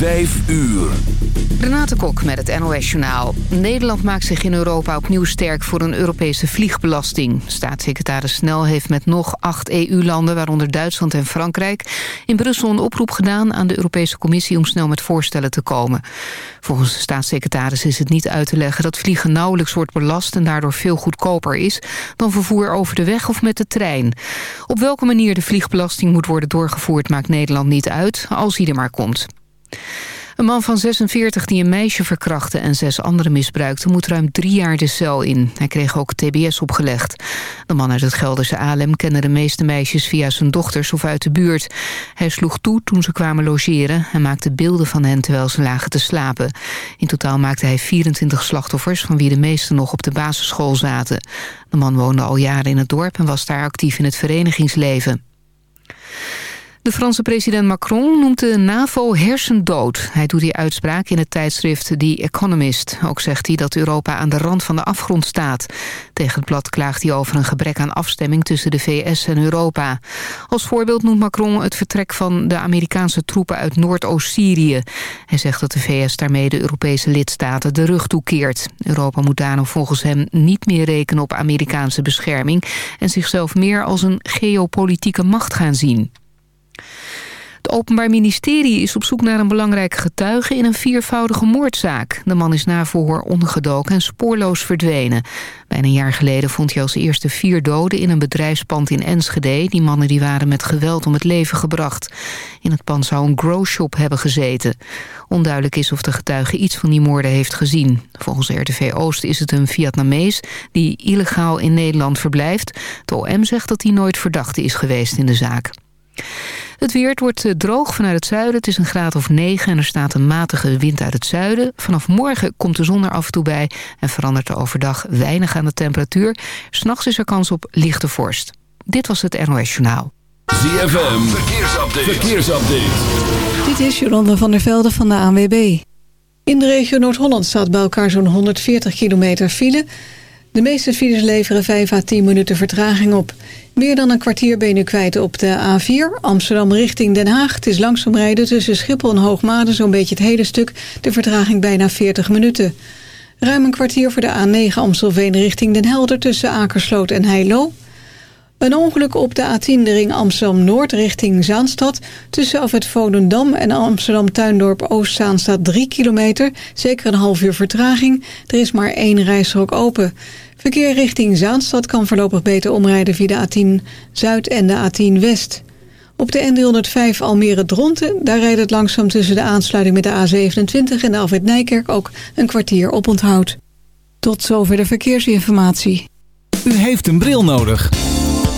Vijf uur. Renate Kok met het NOS Journaal. Nederland maakt zich in Europa opnieuw sterk voor een Europese vliegbelasting. Staatssecretaris Snel heeft met nog acht EU-landen, waaronder Duitsland en Frankrijk... in Brussel een oproep gedaan aan de Europese Commissie om snel met voorstellen te komen. Volgens de staatssecretaris is het niet uit te leggen dat vliegen nauwelijks wordt belast... en daardoor veel goedkoper is dan vervoer over de weg of met de trein. Op welke manier de vliegbelasting moet worden doorgevoerd maakt Nederland niet uit, als hij er maar komt. Een man van 46 die een meisje verkrachtte en zes anderen misbruikte... moet ruim drie jaar de cel in. Hij kreeg ook tbs opgelegd. De man uit het Gelderse Alem kende de meeste meisjes via zijn dochters of uit de buurt. Hij sloeg toe toen ze kwamen logeren... en maakte beelden van hen terwijl ze lagen te slapen. In totaal maakte hij 24 slachtoffers... van wie de meeste nog op de basisschool zaten. De man woonde al jaren in het dorp en was daar actief in het verenigingsleven. De Franse president Macron noemt de NAVO hersendood. Hij doet die uitspraak in het tijdschrift The Economist. Ook zegt hij dat Europa aan de rand van de afgrond staat. Tegen het blad klaagt hij over een gebrek aan afstemming tussen de VS en Europa. Als voorbeeld noemt Macron het vertrek van de Amerikaanse troepen uit Noordoost-Syrië. Hij zegt dat de VS daarmee de Europese lidstaten de rug toekeert. Europa moet daarom volgens hem niet meer rekenen op Amerikaanse bescherming... en zichzelf meer als een geopolitieke macht gaan zien. Het Openbaar Ministerie is op zoek naar een belangrijke getuige in een viervoudige moordzaak. De man is na verhoor ongedoken en spoorloos verdwenen. Bijna een jaar geleden vond hij als eerste vier doden in een bedrijfspand in Enschede. Die mannen die waren met geweld om het leven gebracht. In het pand zou een growshop hebben gezeten. Onduidelijk is of de getuige iets van die moorden heeft gezien. Volgens RTV Oost is het een Vietnamees die illegaal in Nederland verblijft. De OM zegt dat hij nooit verdachte is geweest in de zaak. Het weer wordt eh, droog vanuit het zuiden. Het is een graad of 9 en er staat een matige wind uit het zuiden. Vanaf morgen komt de zon er af en toe bij... en verandert er overdag weinig aan de temperatuur. S'nachts is er kans op lichte vorst. Dit was het NOS Journaal. ZFM, verkeersupdate. verkeersupdate. Dit is Jolanda van der Velde van de ANWB. In de regio Noord-Holland staat bij elkaar zo'n 140 kilometer file... De meeste files leveren 5 à 10 minuten vertraging op. Meer dan een kwartier ben je kwijt op de A4. Amsterdam richting Den Haag. Het is langzaam rijden tussen Schiphol en Hoogmade zo'n beetje het hele stuk. De vertraging bijna 40 minuten. Ruim een kwartier voor de A9 Amstelveen richting Den Helder... tussen Akersloot en Heilo. Een ongeluk op de A10 de ring Amsterdam-Noord richting Zaanstad. Tussen af het Volendam en Amsterdam-Tuindorp Oostzaan staat 3 kilometer. Zeker een half uur vertraging. Er is maar één rijstrook open. Verkeer richting Zaanstad kan voorlopig beter omrijden via de A10 Zuid en de A10 West. Op de N305 Almere-Dronten, daar rijdt het langzaam tussen de aansluiting met de A27 en de Alfred Nijkerk ook een kwartier op onthoud. Tot zover de verkeersinformatie. U heeft een bril nodig.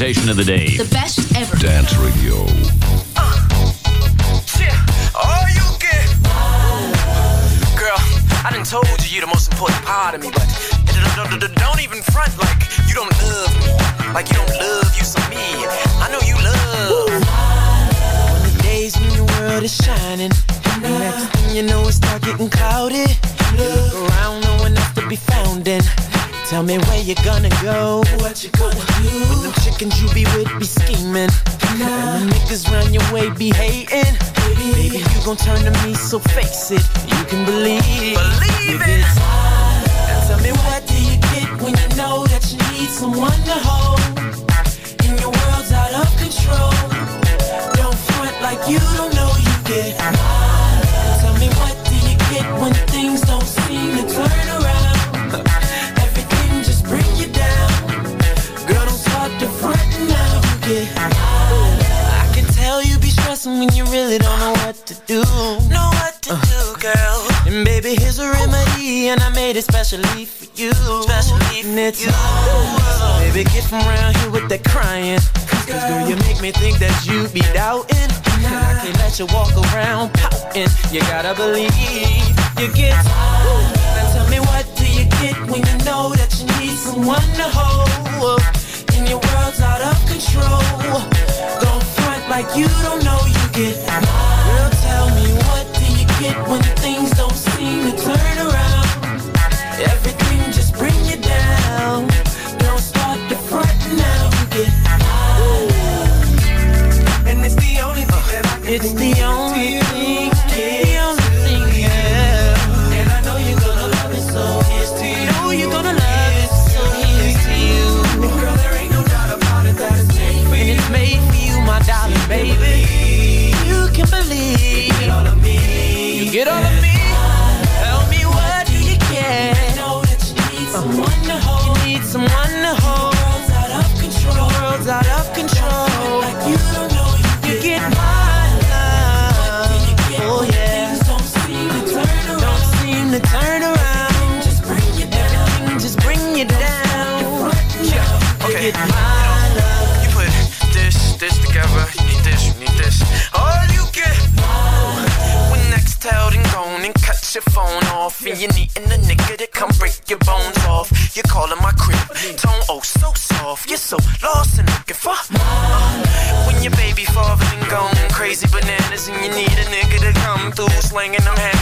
Presentation of the day. The best ever. Dance Radio. Uh, oh, you get. Girl, I done told you you're the most important part of me, but don't even front like you don't love me. Like you don't love you some me. I know you love. On the days when your world is shining, and next thing you know it start getting cloudy. Look around, no one else to be found in. Tell me where you gonna go. What you gonna do? When them chickens you be with be scheming. And the niggas round your way be hating. Baby, Baby you gon' turn to me, so face it. You can believe. Believe it. Now tell me what do you get when you know that you need someone to hold? And your world's out of control. Don't front like you don't know you get. When things don't seem to turn around? Everything just bring you down. Girl, don't start to front now. You get I can tell you be stressing when you really don't know what to do. Know what to uh. do, girl. And baby, here's a remedy, and I made it specially for you. Specially for it's you. So baby, get from around here with that crying. Cause girl, you make me think that you be doubting. And I can't let you walk around pouting. You gotta believe you get. Now tell me what do you get when you know that you need someone to hold? And your world's out of control Don't front like you don't know you get do when things don't seem to turn around. Everything just bring you down. Don't start the front now you get And it's the only thing that I can It's the only your bones off. You're calling my crib. Tone oh so soft. You're so lost and looking for mom. When your baby father and gone, crazy bananas, and you need a nigga to come through, slanging them hands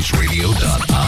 Yeah,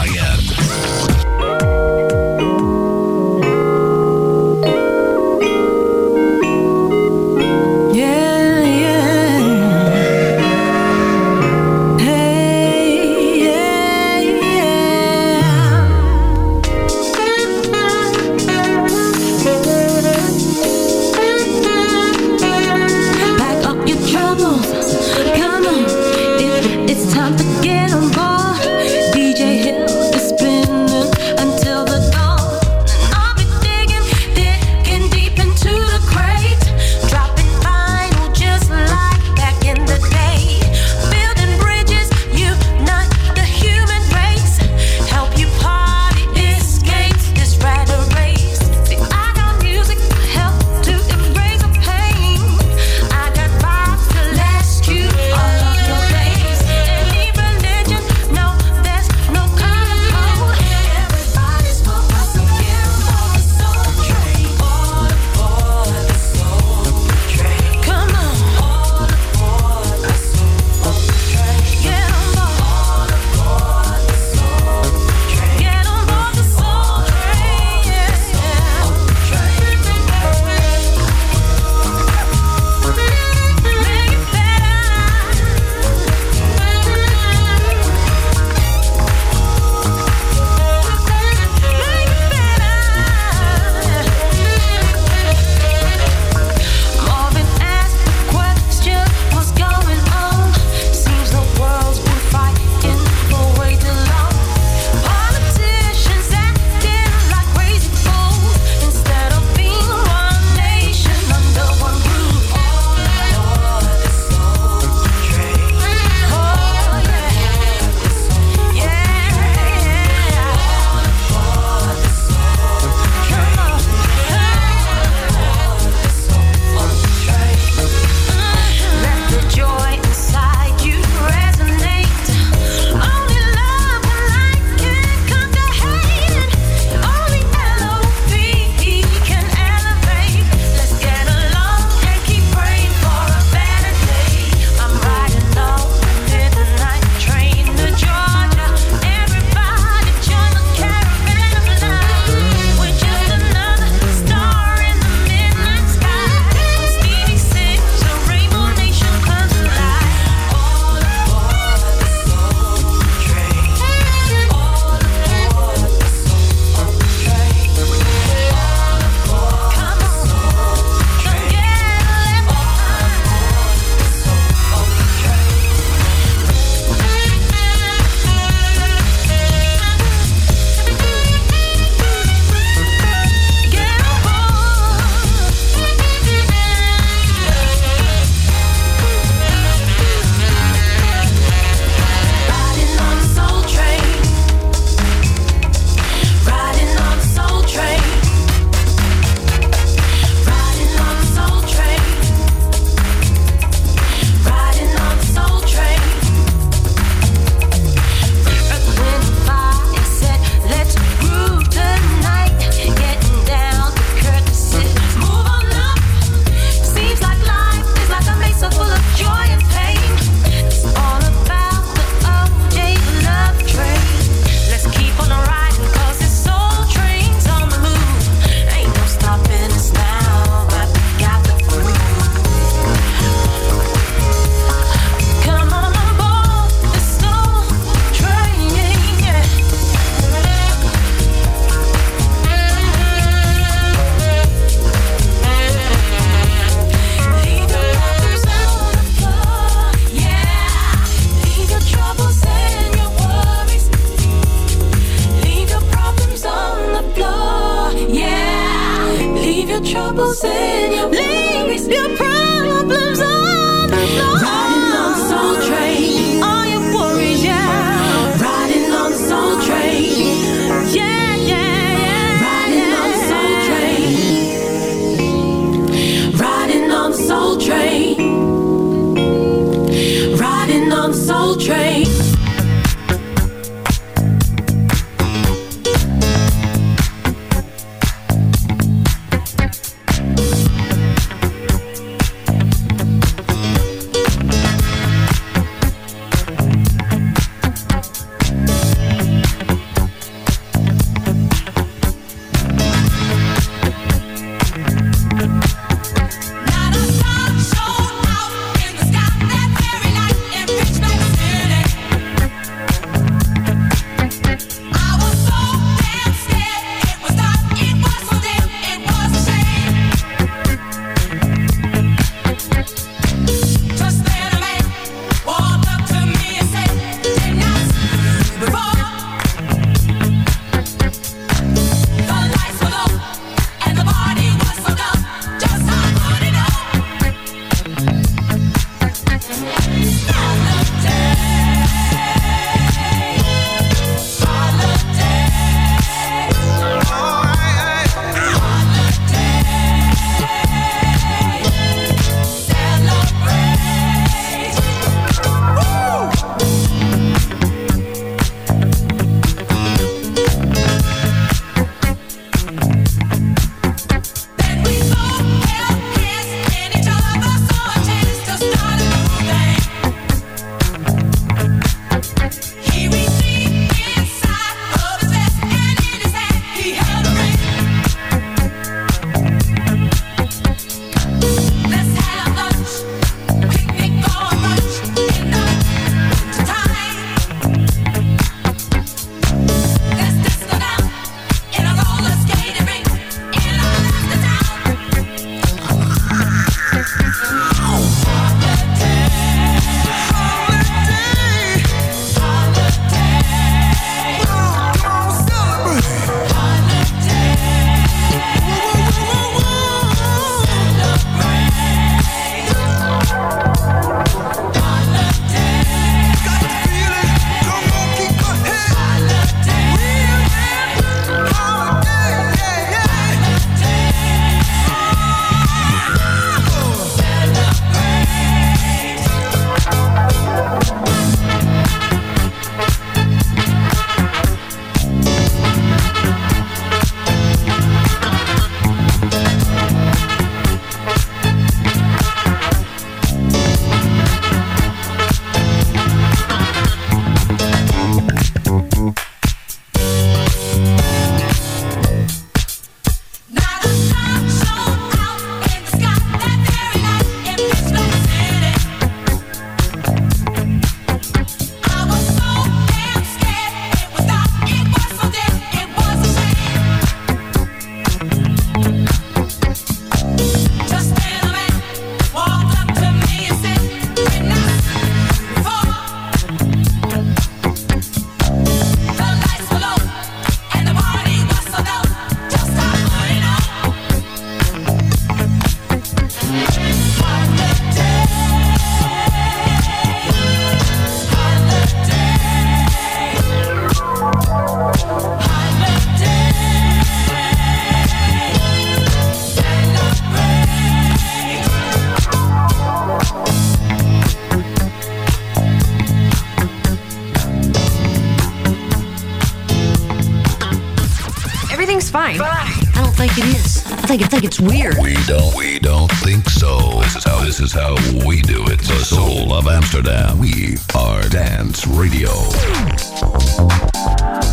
think I think it's weird. We don't we don't think so. This is how this is how we do it. The soul of Amsterdam. We are Dance Radio.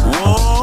Well,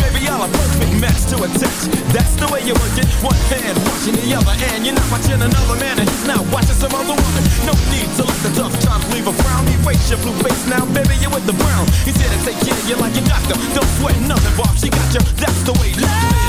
Baby, y'all a perfect match to a touch. That's the way you work it. One hand watching the other, and you're not watching another man, and he's not watching some other woman. No need to let the tough times leave a frown. Erase your blue face now, baby, you're with the brown. He said, to take care of you like a doctor. Don't sweat nothing, Bob. She got you. That's the way love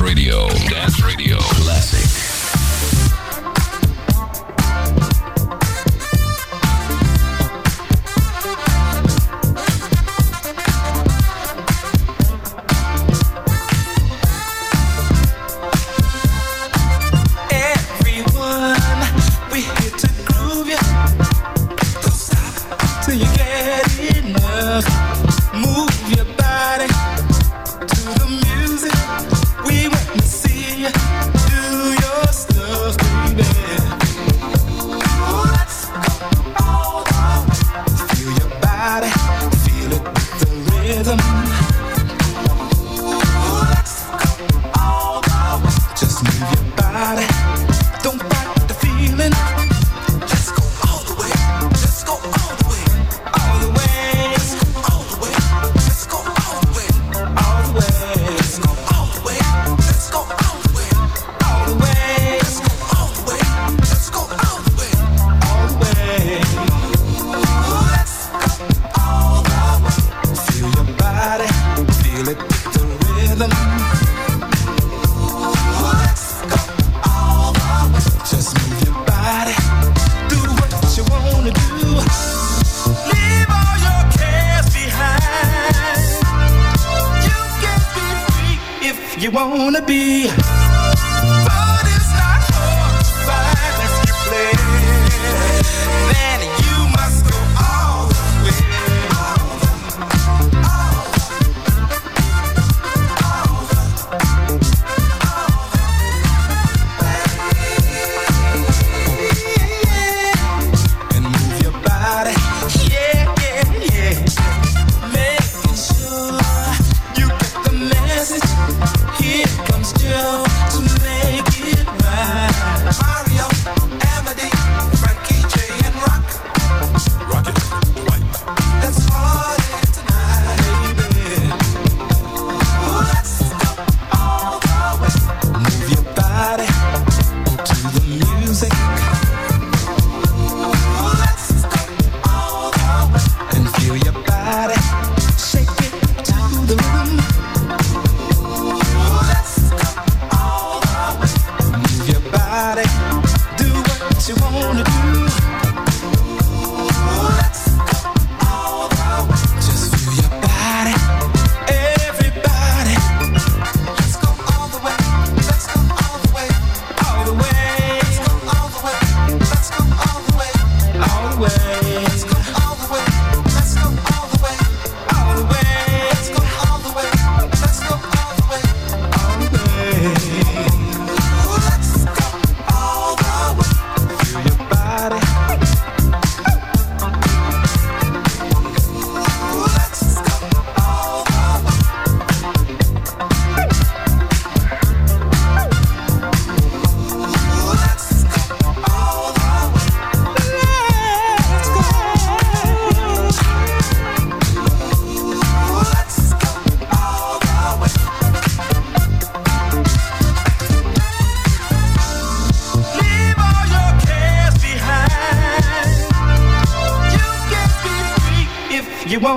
Radio. Dance Radio.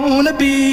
Wanna be.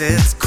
It's.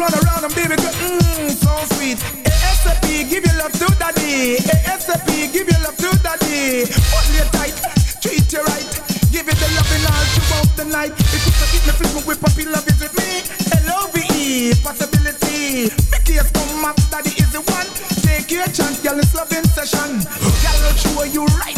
And baby girl, mmm, so sweet. ASAP, give your love to daddy. ASAP, give your love to daddy. Hold you tight, treat you right. Give it the loving all throughout the night. If you could eat me, flip me with puppy love is with me. L-O-V-E, possibility. Make your come up, daddy is the one. Take your chance, girl, it's loving session. Girl, I'll show you right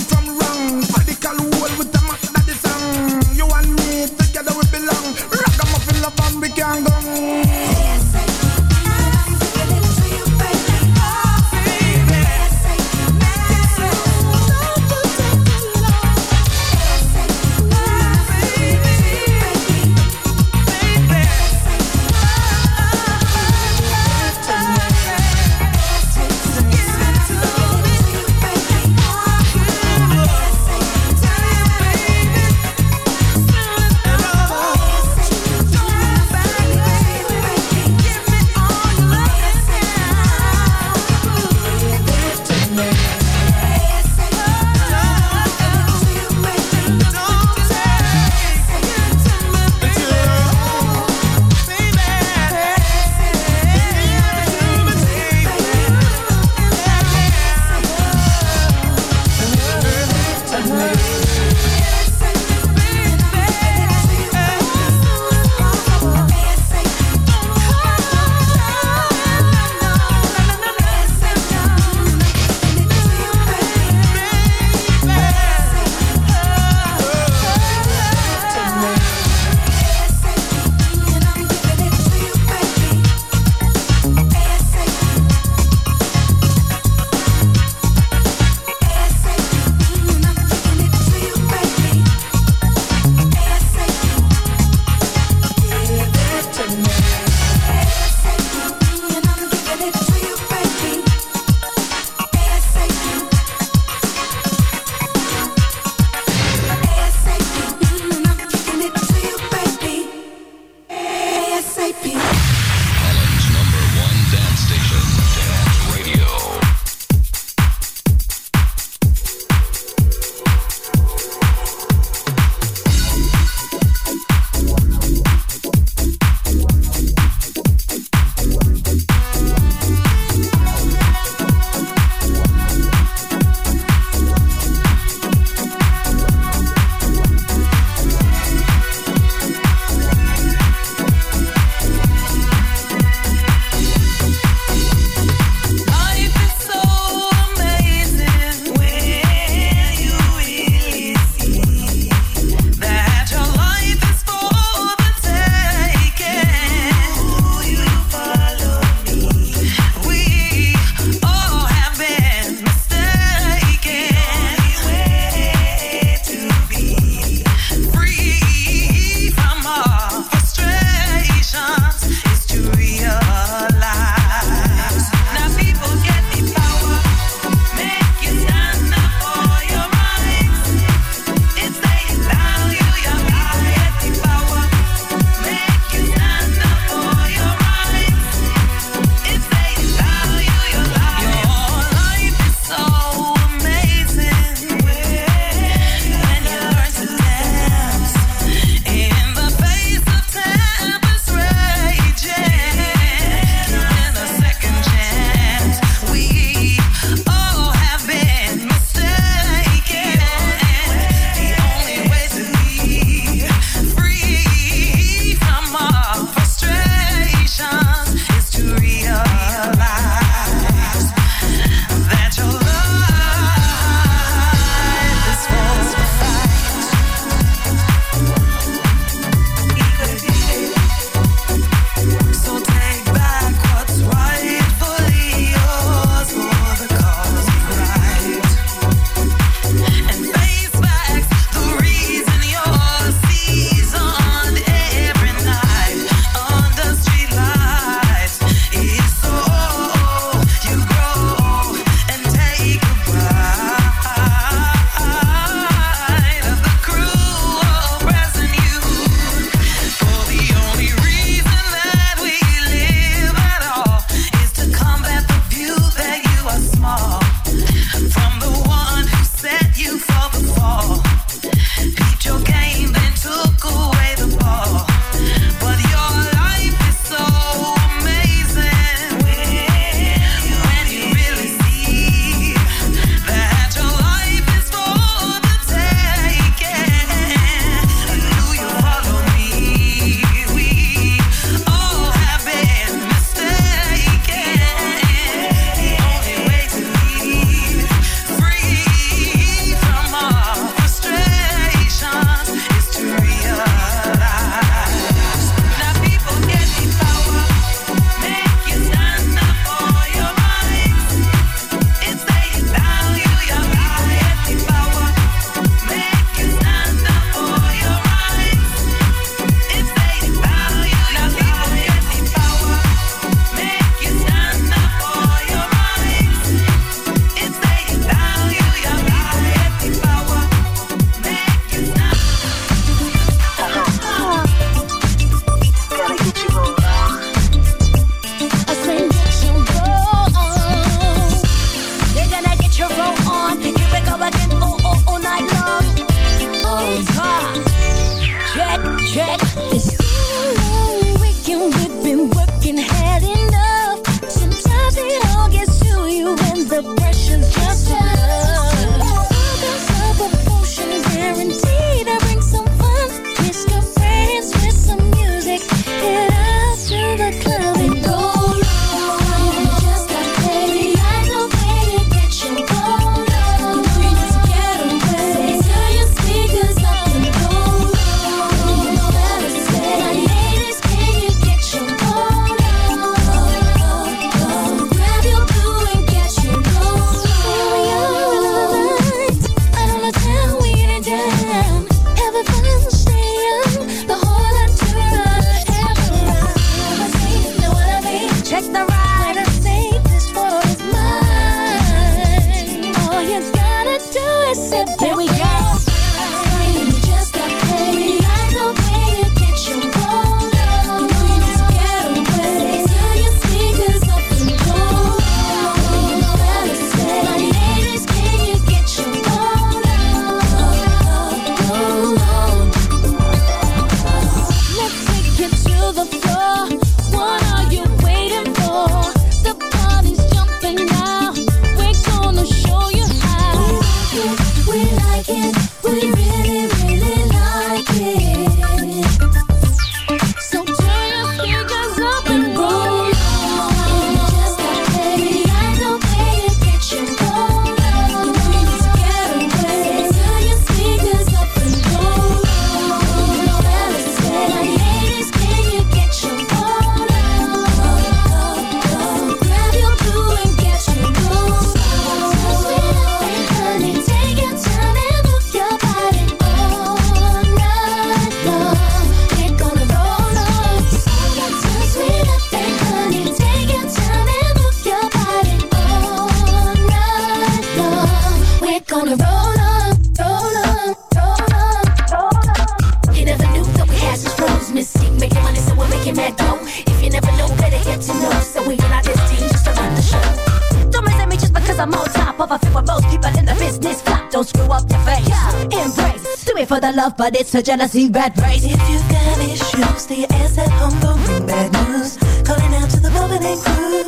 it's a jealousy red race. If you got issues, stay your ass at home, don't bring bad news. Calling out to the bubble and crew.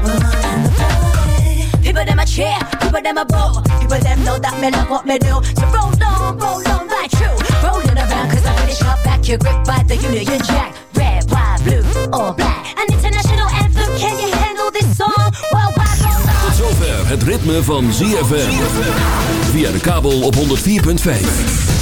We're all in the party. People them a cheer, people them a boo. People them know that me love what me do. So roll on, roll on, like true. Rolling around, cause I finish up back your grip by the Union Jack. Red, white, blue, or black. An international anthem, can you handle this song? Well, roll on. Tot zover het ritme van ZFM. Via de kabel op 104.5.